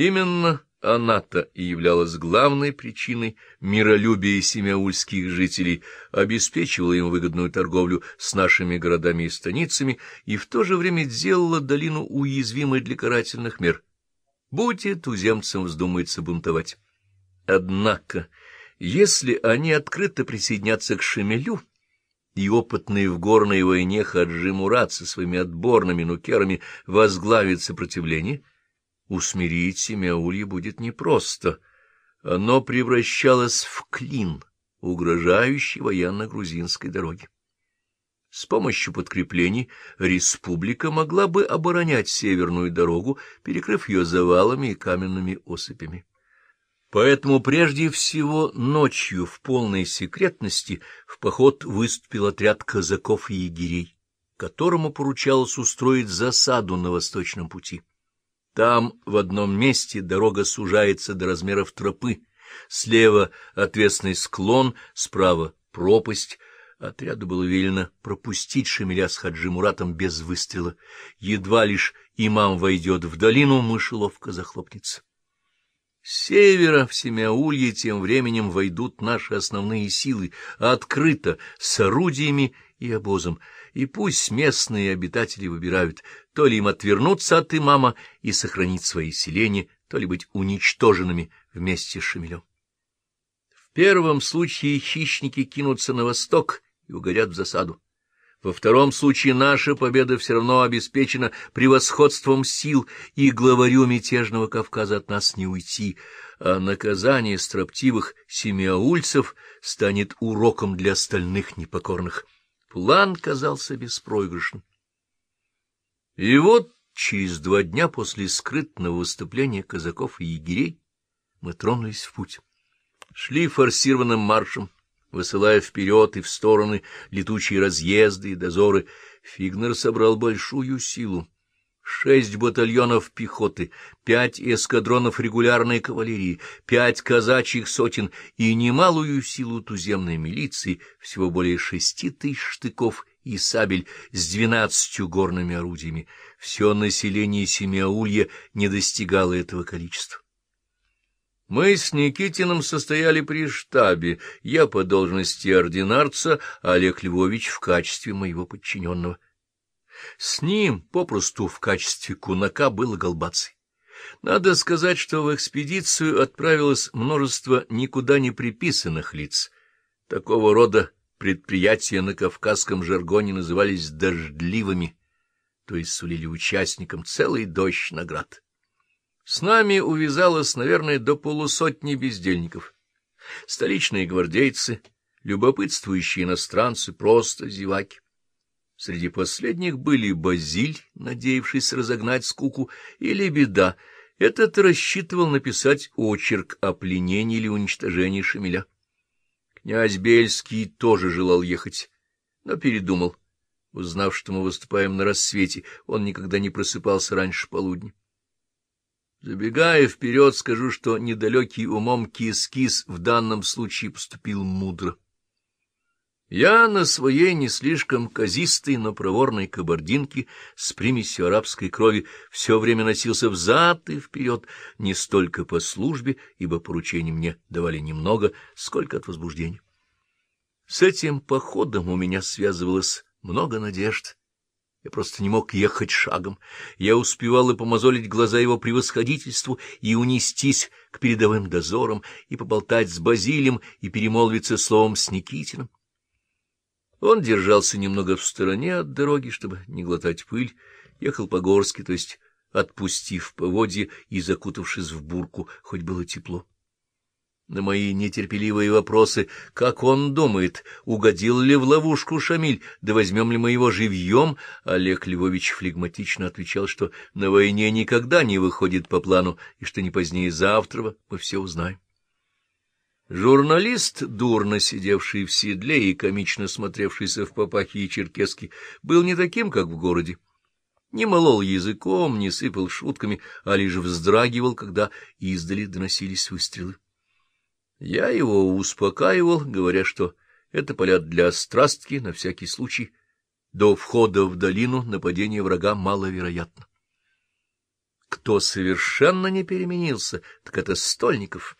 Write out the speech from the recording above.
Именно она-то и являлась главной причиной миролюбия семяульских жителей, обеспечивала им выгодную торговлю с нашими городами и станицами и в то же время делала долину уязвимой для карательных мер. Будь туземцам вздумается бунтовать. Однако, если они открыто присоединятся к Шемелю, и опытный в горной войне Хаджи Мурат со своими отборными нукерами возглавит сопротивление, усмирить Семяулье будет непросто. Оно превращалось в клин, угрожающий военно-грузинской дороге. С помощью подкреплений республика могла бы оборонять северную дорогу, перекрыв ее завалами и каменными осыпями. Поэтому прежде всего ночью в полной секретности в поход выступил отряд казаков и егерей, которому поручалось устроить засаду на восточном пути. Там в одном месте дорога сужается до размеров тропы, слева отвесный склон, справа пропасть. Отряду было велено пропустить Шамиля с Хаджи Муратом без выстрела. Едва лишь имам войдет в долину, мышеловка захлопнется. Севера в Семяулье тем временем войдут наши основные силы, открыто, с орудиями и обозом, и пусть местные обитатели выбирают, то ли им отвернуться от имама и сохранить свои селения, то ли быть уничтоженными вместе с Шамилем. В первом случае хищники кинутся на восток и угорят в засаду. Во втором случае наша победа все равно обеспечена превосходством сил, и главарю мятежного Кавказа от нас не уйти, а наказание строптивых семиаульцев станет уроком для остальных непокорных. План казался беспроигрышным. И вот через два дня после скрытного выступления казаков и егерей мы тронулись в путь. Шли форсированным маршем, высылая вперед и в стороны летучие разъезды и дозоры. Фигнер собрал большую силу шесть батальонов пехоты, пять эскадронов регулярной кавалерии, пять казачьих сотен и немалую силу туземной милиции, всего более шести тысяч штыков и сабель с двенадцатью горными орудиями. Все население Семиаулья не достигало этого количества. Мы с Никитиным состояли при штабе, я по должности ординарца, Олег Львович в качестве моего подчиненного. С ним попросту в качестве кунака было голбацей. Надо сказать, что в экспедицию отправилось множество никуда не приписанных лиц. Такого рода предприятия на кавказском жаргоне назывались «дождливыми», то есть сулили участникам целый дождь наград. С нами увязалось, наверное, до полусотни бездельников. Столичные гвардейцы, любопытствующие иностранцы, просто зеваки. Среди последних были Базиль, надеявшийся разогнать скуку, или Беда. Этот рассчитывал написать очерк о пленении или уничтожении Шамиля. Князь Бельский тоже желал ехать, но передумал. Узнав, что мы выступаем на рассвете, он никогда не просыпался раньше полудня. Забегая вперед, скажу, что недалекий умом кис-кис в данном случае поступил мудро. Я на своей не слишком казистой, но проворной кабардинке с примесью арабской крови все время носился взад и вперед, не столько по службе, ибо поручений мне давали немного, сколько от возбуждения. С этим походом у меня связывалось много надежд. Я просто не мог ехать шагом. Я успевал и помозолить глаза его превосходительству, и унестись к передовым дозорам, и поболтать с Базилем, и перемолвиться словом с Никитиным. Он держался немного в стороне от дороги, чтобы не глотать пыль, ехал по-горски, то есть отпустив поводья и закутавшись в бурку, хоть было тепло. На мои нетерпеливые вопросы, как он думает, угодил ли в ловушку Шамиль, да возьмем ли мы его живьем, Олег Львович флегматично отвечал, что на войне никогда не выходит по плану, и что не позднее завтра мы все узнаем. Журналист, дурно сидевший в седле и комично смотревшийся в папахе и черкеске, был не таким, как в городе. Не молол языком, не сыпал шутками, а лишь вздрагивал, когда издали доносились выстрелы. Я его успокаивал, говоря, что это поля для страстки на всякий случай. До входа в долину нападение врага маловероятно. Кто совершенно не переменился, так это Стольников.